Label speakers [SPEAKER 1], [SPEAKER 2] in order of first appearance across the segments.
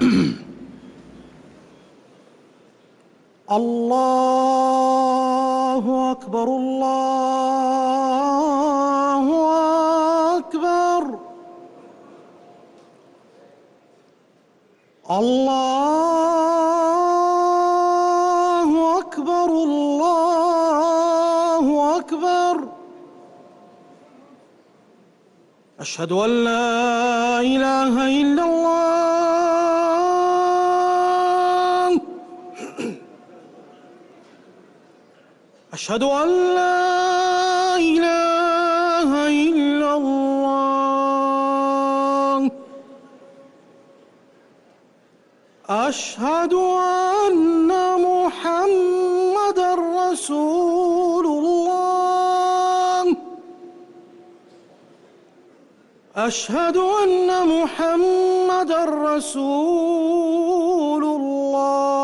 [SPEAKER 1] له
[SPEAKER 2] الله أكبر الله أكبر الله أكبر الله أكبر أشهد أن لا إله إلا الله أشهد أن لا إله إلا الله. أشهد أن محمد رسول الله. أشهد أن محمد رسول الله.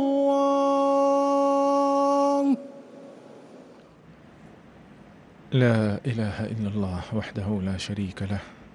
[SPEAKER 2] الله
[SPEAKER 1] لا إله إلا الله وحده لا شريك له.